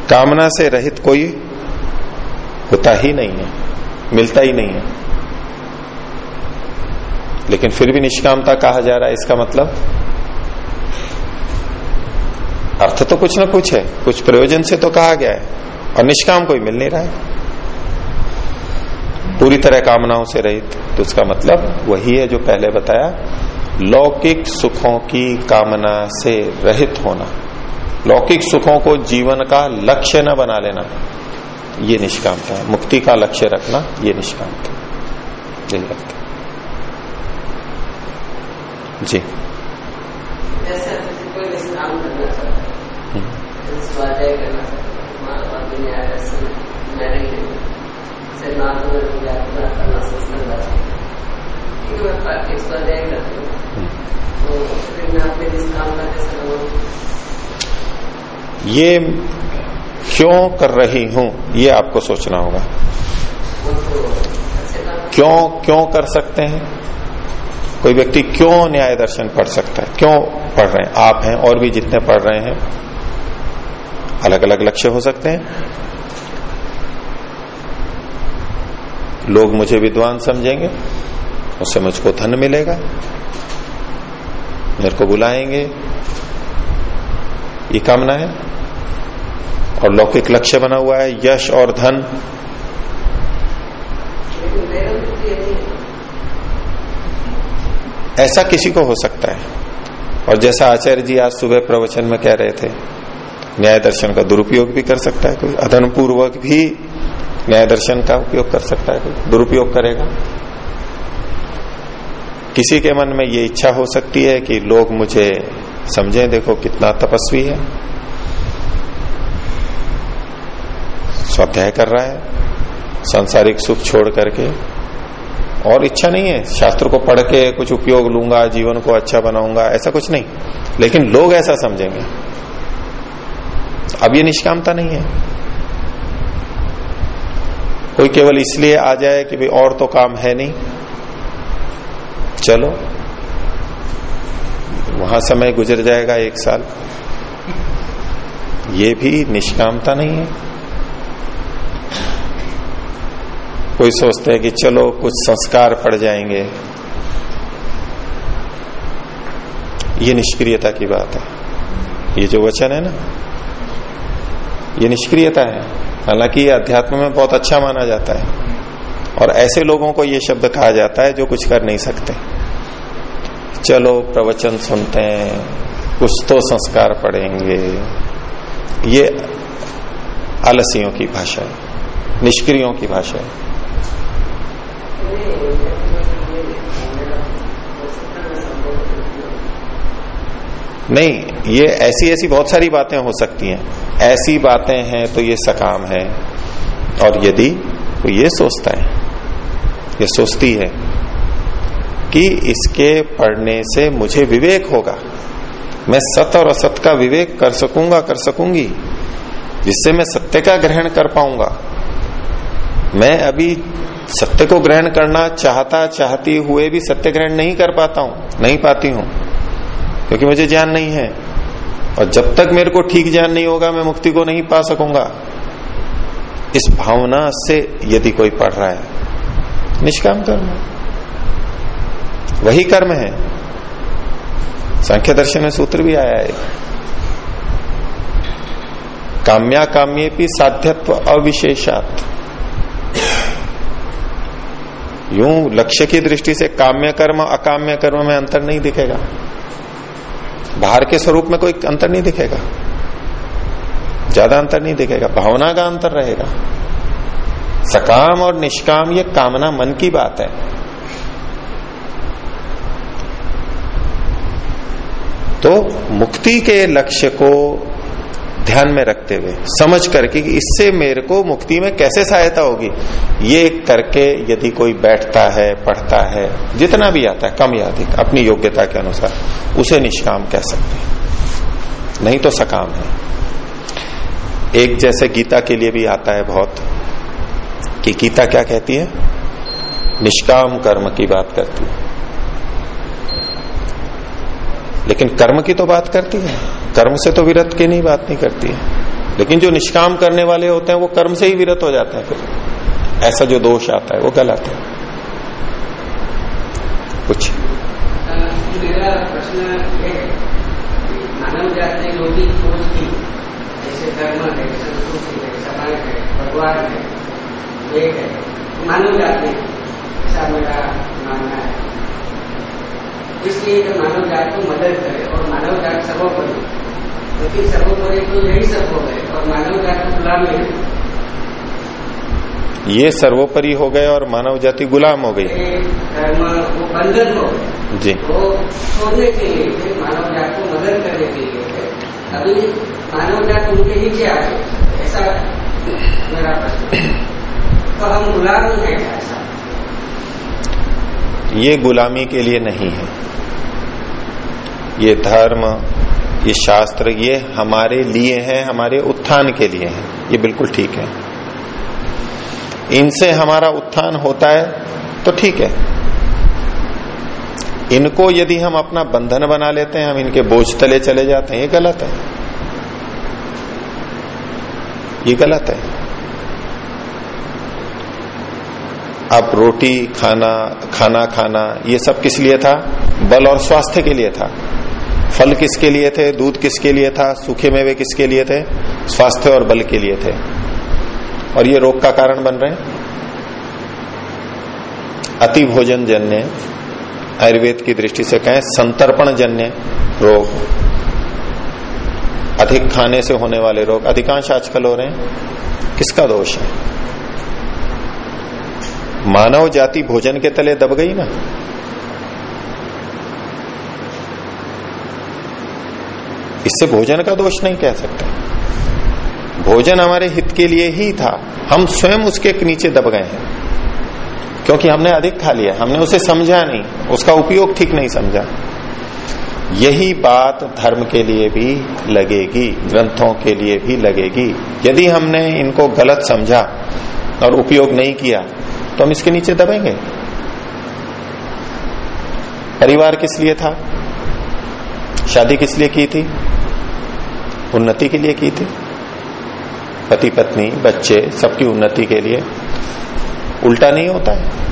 कामना से रहित कोई होता ही नहीं है, मिलता ही नहीं है। लेकिन फिर भी निष्कामता कहा जा रहा है, इसका मतलब अर्थ तो कुछ ना कुछ है। कुछ प्रयोजन से तो कहा गया है और निष्काम कोई मिल नहीं रहा है। पूरी तरह कामनाओं से रहित। तो उसका मतलब वही है जो पहले बताया, लौकिक सुखों की कामना से रहित होना। लौकिक सुखों को जीवन का लक्ष्य न बना लेना, ये निष्कामता है मुक्ति का लक्ष्य रखना, ये निष्कामता यही लगता जी। जैसे कोई विश्राम करना चाहता है। तो ये क्यों कर रही हूँ ये आपको सोचना होगा। क्यों क्यों कर सकते हैं? कोई व्यक्ति क्यों न्याय दर्शन पढ़ सकता है? क्यों पढ़ रहे हैं? आप हैं और भी जितने पढ़ रहे हैं अलग अलग लक्ष्य हो सकते हैं। लोग मुझे विद्वान समझेंगे, उससे मुझको धन मिलेगा। मेरे को बुलाएँगे। ये कामना है। और लौकिक लक्ष्य बना हुआ है, यश और धन। ऐसा किसी को हो सकता है। और जैसा आचार्य जी आज सुबह प्रवचन में कह रहे थे न्याय दर्शन का दुरुपयोग भी कर सकता है कोई। अधन पूर्वक भी न्याय दर्शन का उपयोग कर सकता है कोई। दुरुपयोग करेगा। किसी के मन में ये इच्छा हो सकती है कि लोग मुझे समझे, देखो कितना तपस्वी है। स्वाध्याय कर रहा है, सांसारिक सुख छोड़ करके। और इच्छा नहीं है। शास्त्र को पढ़ के कुछ उपयोग लूँगा, जीवन को अच्छा बनाऊँगा, ऐसा कुछ नहीं। लेकिन लोग ऐसा समझेंगे। अब ये निष्कामता नहीं है। कोई केवल इसलिए आ जाए कि भाई और तो काम है नहीं। चलो। वहाँ समय गुजर जाएगा एक साल। ये भी निष्कामता नहीं है। कोई सोचते हैं कि चलो, कुछ संस्कार पड़ जाएँगे। ये निष्क्रियता की बात है। ये जो वचन है ना ये निष्क्रियता है। हालाँकि ये अध्यात्म में बहुत अच्छा माना जाता है। और ऐसे लोगों को ये शब्द कहा जाता है जो कुछ कर नहीं सकते। चलो प्रवचन सुनते हैं, कुछ तो संस्कार पढ़ेंगे। ये आलसियों की भाषा है, निष्क्रियों की भाषा है। नहीं, ये ऐसी ऐसी बहुत सारी बातें हो सकती हैं। ऐसी बातें हैं तो ये सकाम है। और यदि तो ये सोचता है, ये सोचती है कि इसके पढ़ने से मुझे विवेक होगा, मैं सत और असत का विवेक कर सकूँगा, कर सकूँगी, जिससे मैं सत्य का ग्रहण कर पाऊँगा। मैं अभी सत्य को ग्रहण करना चाहता, चाहती हुए भी सत्य ग्रहण नहीं कर पाता हूँ, नहीं पाती हूँ। क्योंकि मुझे ज्ञान नहीं है। और जब तक मेरे को ठीक ज्ञान नहीं होगा, मैं मुक्ति को नहीं पा सकूँगा। इस भावना से यदि कोई पढ़ रहा है, निष्काम कर्म वही कर्म है। सांख्य दर्शन में सूत्र भी आया है। काम्या काम्ये भी साध्यत्व अविशेषात। यूँ लक्ष्य की दृष्टि से काम्य कर्म अकाम्य कर्म में अंतर नहीं दिखेगा। बाहर के स्वरूप में कोई अंतर नहीं दिखेगा। ज़्यादा अंतर नहीं दिखेगा। भावना का अंतर रहेगा। सकाम और निष्काम, ये कामना मन की बात है। तो मुक्ति के लक्ष्य को ध्यान में रखते हुए, समझ करके कि इससे मेरे को मुक्ति में कैसे सहायता होगी। ये करके यदि कोई बैठता है, पढ़ता है, जितना भी आता है, कम या अधिक, अपनी योग्यता के अनुसार, उसे निष्काम कह सकते हैं। नहीं तो सकाम है। एक जैसे गीता के लिए भी आता है बहुत, कि गीता क्या कहती है? निष्काम कर्म की बात करती है। लेकिन कर्म की तो बात करती है। कर्म से तो विरत की नहीं, बात नहीं करती है। लेकिन जो निष्काम करने वाले होते हैं, वो कर्म से ही विरत हो जाते हैं फिर। ऐसा जो दोष आता है, वो गलत है। कुछ। प्रश्न मानव जात मानव जात, ऐसा मेरा मानना है। इसलिए कि मानव जात को मदद करे और मानव जात सर्वोपरि लेकिन सर्वोपरि तो यही सब हो गए और मानव जात गुलाम है ये सर्वोपरि हो गए और मानव जाति गुलाम हो गई। धर्म वो बंधन हो गए जी। वो छोड़ने के लिए मानव जात को मदद करने के लिए अभी मानव जात उनके नीचे आ गई। ऐसा मेरा प्रश्न तो हम गुलाम हैं ऐसा। ये गुलामी के लिए नहीं है। ये धर्म, ये शास्त्र, ये हमारे लिए है, हमारे उत्थान के लिए है। ये बिल्कुल ठीक है। इनसे हमारा उत्थान होता है तो ठीक है। इनको यदि हम अपना बंधन बना लेते हैं, हम इनके बोझ तले चले जाते हैं, ये गलत है। ये गलत है। अब रोटी, खाना खाना खाना, ये सब किस लिए था? बल और स्वास्थ्य के लिए था। फल किसके लिए थे? दूध किसके लिए था? सूखे मेवे किसके लिए थे? स्वास्थ्य और बल के लिए थे। और ये रोग का कारण बन रहे अति भोजन जन्य, आयुर्वेद की दृष्टि से कहें, संतर्पण जन्य रोग। अधिक खाने से होने वाले रोग अधिकांश आजकल हो रहे हैं। किसका दोष है? मानव जाति भोजन के तले दब गई ना। इससे भोजन का दोष नहीं कह सकते। भोजन हमारे हित के लिए ही था। हम स्वयं उसके नीचे दब गए हैं। क्योंकि हमने अधिक खा लिया, हमने उसे समझा नहीं, उसका उपयोग ठीक नहीं समझा। यही बात धर्म के लिए भी लगेगी, ग्रंथों के लिए भी लगेगी। यदि हमने इनको गलत समझा और उपयोग नहीं किया तो हम इसके नीचे दबेंगे। परिवार किस लिए था? शादी किस लिए की थी? उन्नति के लिए की थी? पति पत्नी, बच्चे, सबकी उन्नति के लिए। उल्टा नहीं होता है।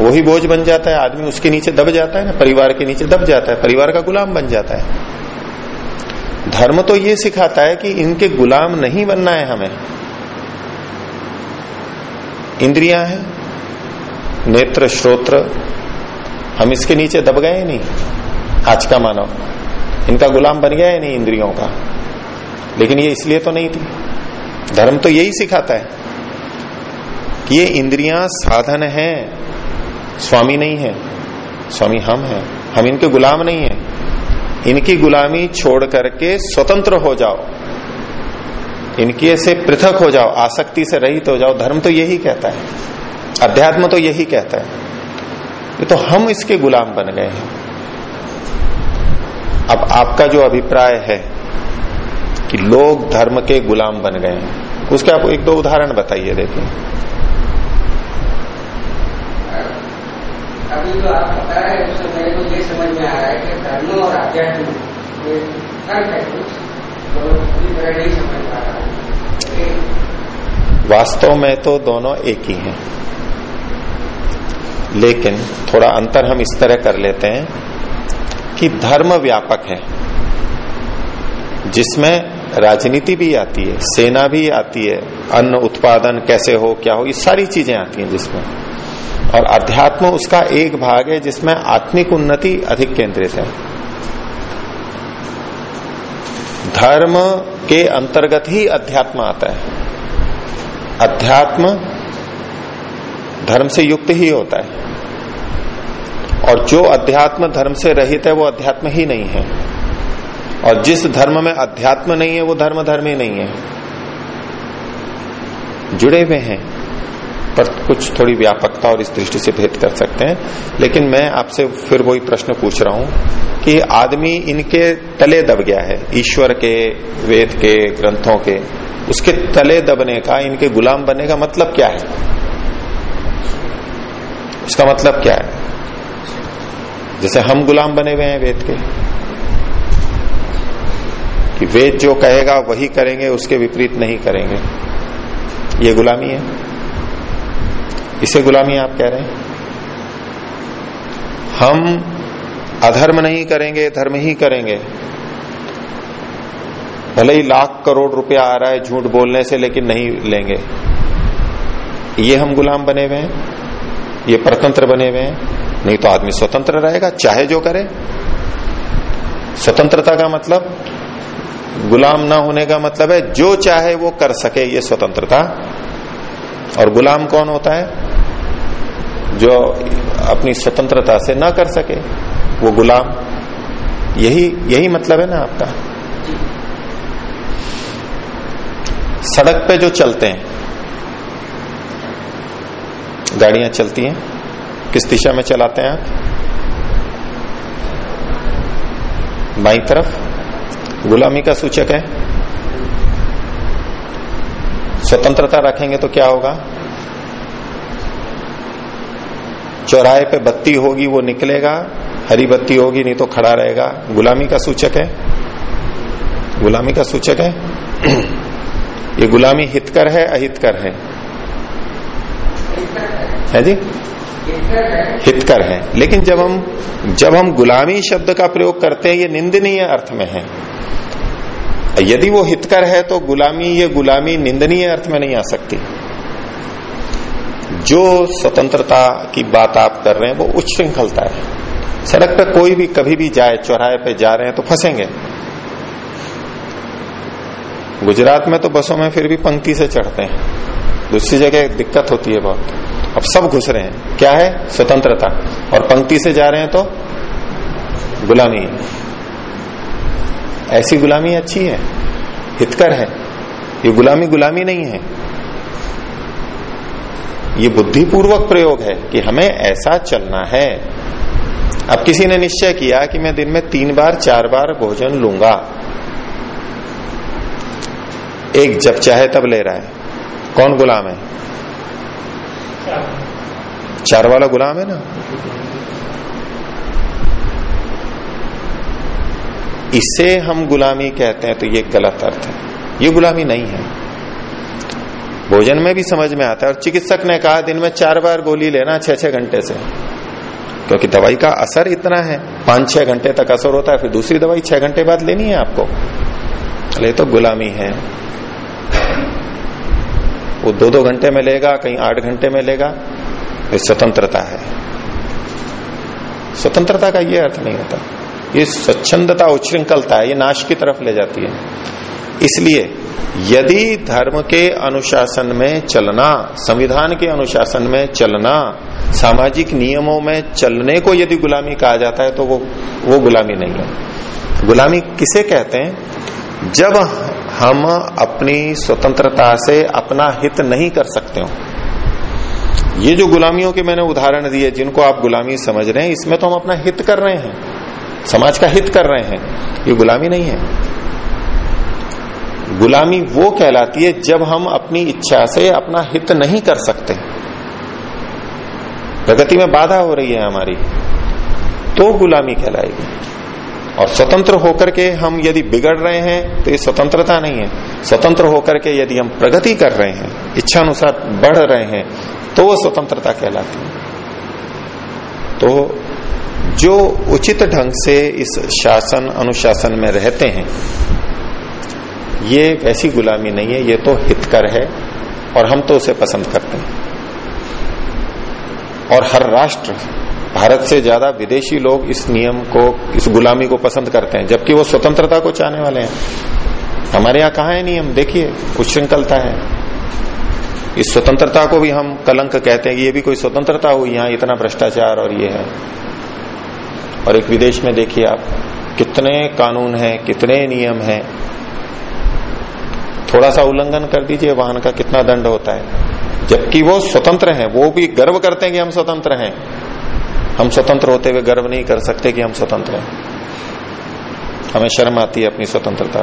वही बोझ बन जाता है, आदमी उसके नीचे दब जाता है ना, परिवार के नीचे दब जाता है, परिवार का गुलाम बन जाता है। धर्म तो ये सिखाता है कि इनके गुलाम नहीं बनना है हमें। इंद्रियाँ हैं, नेत्र, श्रोत्र, हम इसके नीचे दब गए नहीं। आज का मानव, इनका गुलाम बन गया है नहीं इंद्रियों का। लेकिन ये इसलिए तो नहीं थी। धर्म तो यही सिखाता है कि ये इंद्रियाँ साधन है, स्वामी नहीं है, स्वामी हम हैं, हम इनके गुलाम नहीं है। इनकी गुलामी छोड़ करके स्वतंत्र हो जाओ। इनके से पृथक हो जाओ, आसक्ति से रहित हो जाओ। धर्म तो यही कहता है। अध्यात्म तो यही कहता है। तो हम इसके गुलाम बन गए हैं। अब आपका जो अभिप्राय है कि लोग धर्म के गुलाम बन गए हैं, उसके आप एक दो उदाहरण बताइए, देखिए। अभी जो आप बता रहे हैं उससे मेरे को ये समझ में आ रहा है कि धर्म और आध्यात्म वास्तव में तो दोनों एक ही हैं। लेकिन थोड़ा अंतर हम इस तरह कर लेते हैं कि धर्म व्यापक है, जिसमें राजनीति भी आती है, सेना भी आती है, अन्न उत्पादन कैसे हो, क्या हो, ये सारी चीज़ें आती हैं जिसमें। और अध्यात्म उसका एक भाग है जिसमें आत्मिक उन्नति अधिक केंद्रित है। धर्म के अंतर्गत ही अध्यात्म आता है। अध्यात्म धर्म से युक्त ही होता है। और जो अध्यात्म धर्म से रहित है, वो अध्यात्म ही नहीं है। और जिस धर्म में अध्यात्म नहीं है, वो धर्म धर्म ही नहीं है। जुड़े हुए हैं, पर कुछ थोड़ी व्यापकता और इस दृष्टि से भेद कर सकते हैं। लेकिन मैं आपसे फिर वही प्रश्न पूछ रहा हूँ कि आदमी इनके तले दब गया है, ईश्वर के, वेद के, ग्रंथों के, उसके तले दबने का, इनके गुलाम बनने का मतलब क्या है? उसका मतलब क्या है? जैसे हम गुलाम बने हुए हैं वेद के, कि वेद जो कहेगा वही करेंगे, उसके विपरीत नहीं करेंगे। ये गुलामी है। इसे गुलामी आप कह रहे हैं। हम अधर्म नहीं करेंगे, धर्म ही करेंगे। भले ही लाख करोड़ रुपया आ रहा है झूठ बोलने से, लेकिन नहीं लेंगे। ये हम गुलाम बने हुए हैं, ये परतंत्र बने हुए हैं। नहीं तो आदमी स्वतंत्र रहेगा, चाहे जो करे। स्वतंत्रता का मतलब गुलाम ना होने का मतलब है, जो चाहे वो कर सके ये स्वतंत्रता। और गुलाम कौन होता है? जो अपनी स्वतंत्रता से ना कर सके। वो गुलाम। यही यही मतलब है ना आपका। सड़क पे जो चलते हैं, गाड़ियाँ चलती हैं, किस दिशा में चलाते हैं आप? बाई तरफ़, गुलामी का सूचक है। स्वतंत्रता रखेंगे तो क्या होगा? चौराहे पे बत्ती होगी, वो निकलेगा। हरी बत्ती होगी, नहीं तो खड़ा रहेगा। गुलामी का सूचक है। गुलामी का सूचक है। ये गुलामी हितकर है, अहितकर है। है जी? हितकर है। लेकिन जब हम जब हम गुलामी शब्द का प्रयोग करते हैं, ये निंदनीय अर्थ में है। यदि वो हितकर है तो गुलामी, ये गुलामी निंदनीय अर्थ में नहीं आ सकती। जो स्वतंत्रता की बात आप कर रहे हैं, वो उच्च श्रृंखलता है। सड़क पे कोई भी कभी भी जाए, चौराहे पे जा रहे हैं तो फंसेंगे। गुजरात में तो बसों में फिर भी पंक्ति से चढ़ते हैं। दूसरी जगह दिक्कत होती है बहुत। अब सब घुस रहे हैं। क्या है? स्वतंत्रता। और पंक्ति से जा रहे हैं तो गुलामी ऐसी गुलामी अच्छी है? हितकर है। ये गुलामी गुलामी नहीं है। ये बुद्धिपूर्वक प्रयोग है कि हमें ऐसा चलना है। अब किसी ने निश्चय किया कि मैं दिन में तीन बार, चार बार भोजन लूँगा। एक जब चाहे तब ले रहा है। कौन गुलाम है? चार वाला गुलाम है ना? इसे हम गुलामी कहते हैं तो ये गलत अर्थ है। ये गुलामी नहीं है। भोजन में भी समझ में आता है, और चिकित्सक ने कहा, दिन में चार बार गोली लेना छह छह घंटे से। क्योंकि दवाई का असर इतना है। पाँच छह घंटे तक असर होता है, फिर दूसरी दवाई छह घंटे बाद लेनी है आपको। ये तो गुलामी है। वो दो दो घंटे में लेगा, कहीं आठ घंटे में लेगा। ये स्वतंत्रता है। स्वतंत्रता का ये अर्थ नहीं होता। ये स्वच्छंदता उच्छृंखलता है, ये नाश की तरफ़ ले जाती है। इसलिए यदि धर्म के अनुशासन में चलना, संविधान के अनुशासन में चलना, सामाजिक नियमों में चलने को यदि गुलामी कहा जाता है तो वो वो गुलामी नहीं है। गुलामी किसे कहते हैं? जब हम अपनी स्वतंत्रता से अपना हित नहीं कर सकते हो। ये जो गुलामियों के मैंने उदाहरण दिए, जिनको आप गुलामी समझ रहे हैं, इसमें तो हम अपना हित कर रहे हैं। समाज का हित कर रहे हैं। ये गुलामी नहीं है। गुलामी वो कहलाती है जब हम अपनी इच्छा से अपना हित नहीं कर सकते। प्रगति में बाधा हो रही है हमारी तो गुलामी कहलाएगी। और स्वतंत्र होकर के हम यदि बिगड़ रहे हैं तो ये स्वतंत्रता नहीं है। स्वतंत्र होकर के यदि हम प्रगति कर रहे हैं इच्छा अनुसार बढ़ रहे हैं तो वो स्वतंत्रता कहलाती है। तो जो उचित ढंग से इस शासन, अनुशासन में रहते हैं ये वैसी गुलामी नहीं है, ये तो हितकर है और हम तो उसे पसंद करते हैं। और हर राष्ट्र, भारत से ज़्यादा विदेशी लोग इस नियम को, इस गुलामी को पसंद करते हैं, जबकि वो स्वतंत्रता को चाहने वाले हैं। हमारे यहाँ कहा है नियम? देखिए उच्छृंखलता है। इस स्वतंत्रता को भी हम कलंक कहते हैं कि ये भी कोई स्वतंत्रता हुई, यहाँ इतना भ्रष्टाचार और ये है। और एक विदेश में देखिए आप, कितने कानून हैं, कितने नियम हैं थोड़ा सा उल्लंघन कर दीजिए, वाहन का कितना दंड होता है। जबकि वो स्वतंत्र हैं, वो भी गर्व करते हैं कि हम स्वतंत्र हैं। हम स्वतंत्र होते हुए गर्व नहीं कर सकते कि हम स्वतंत्र हैं। हमें शर्म आती है अपनी स्वतंत्रता।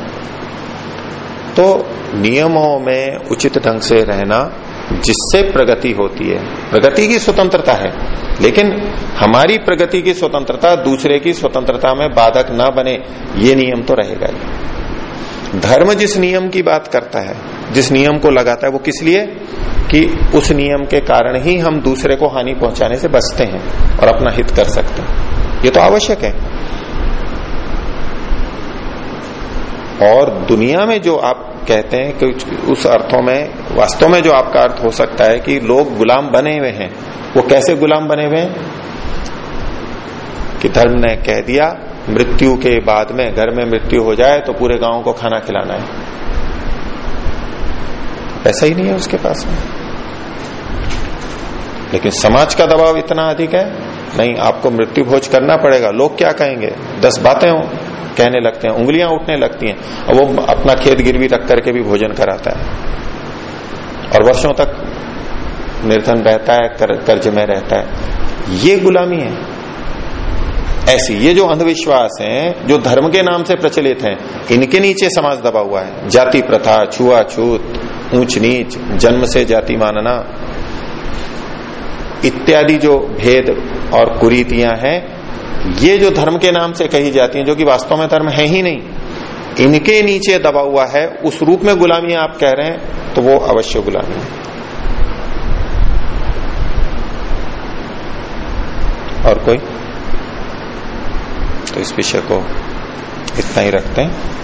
तो नियमों में उचित ढंग से रहना जिससे प्रगति होती है। प्रगति की स्वतंत्रता है, लेकिन हमारी प्रगति की स्वतंत्रता दूसरे की स्वतंत्रता में बाधक ना बने, ये नियम तो रहेगा ही। धर्म जिस नियम की बात करता है, जिस नियम को लगाता है, वो किस लिए? कि उस नियम के कारण ही हम दूसरे को हानि पहुँचाने से बचते हैं और अपना हित कर सकते हैं। ये तो आवश्यक है। और दुनिया में जो आप कहते हैं कि उस अर्थों में, वास्तव में जो आपका अर्थ हो सकता है कि लोग गुलाम बने हुए हैं, वो कैसे गुलाम बने हुए हैं? कि धर्म ने कह दिया मृत्यु के बाद में घर में मृत्यु हो जाए तो पूरे गाँव को खाना खिलाना है। ऐसा ही नहीं है उसके पास में। लेकिन समाज का दबाव इतना अधिक है नहीं आपको मृत्यु भोज करना पड़ेगा। लोग क्या कहेंगे? दस बातें हो कहने लगते हैं उंगलियाँ उठने लगती हैं। और वो अपना खेत गिरवी रख करके भी भोजन कराता है। और वर्षों तक निर्धन रहता है कर, कर्ज में रहता है। ये गुलामी है। ऐसी, ये जो अंधविश्वास हैं, जो धर्म के नाम से प्रचलित हैं, इनके नीचे समाज दबा हुआ है। जाति प्रथा छुआछूत ऊंच नीच, जन्म से जाति मानना, इत्यादि जो भेद और कुरीतियाँ हैं, ये जो धर्म के नाम से कही जाती हैं, जो कि वास्तव में धर्म है ही नहीं, इनके नीचे दबा हुआ है, उस रूप में गुलामी आप कह रहे हैं तो वो अवश्य गुलामी है। और कोई? तो इस विषय को इतना ही रखते हैं।